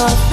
love.